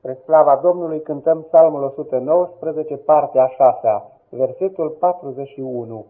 Spre slava Domnului cântăm psalmul 119, partea 6, versetul 41.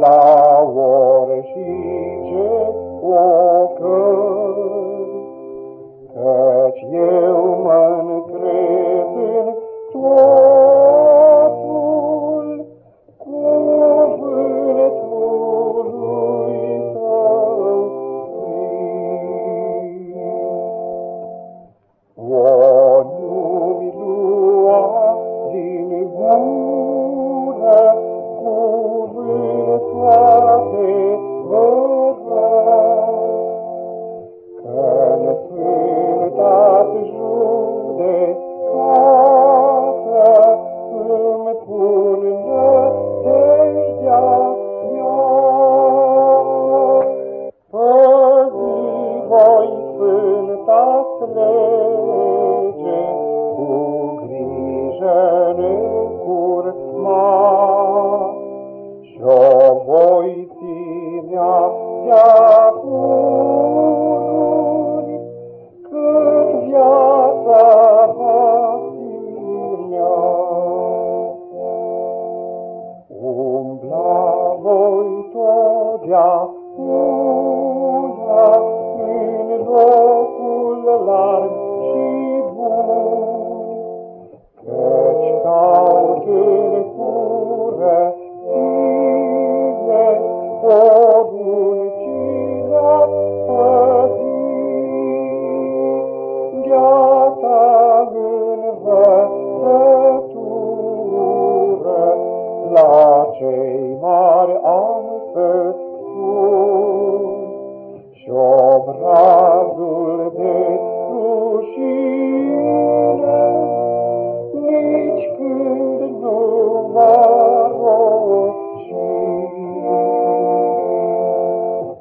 la ore știe o căr, căci eu mă încred în totul cuvântului tău. O nu-mi lua din gură, plece, cu grijă necurma. Și-o voi ținea de-apuri, cât viața va ținea. Umbla voi totdeauna, la cei mari am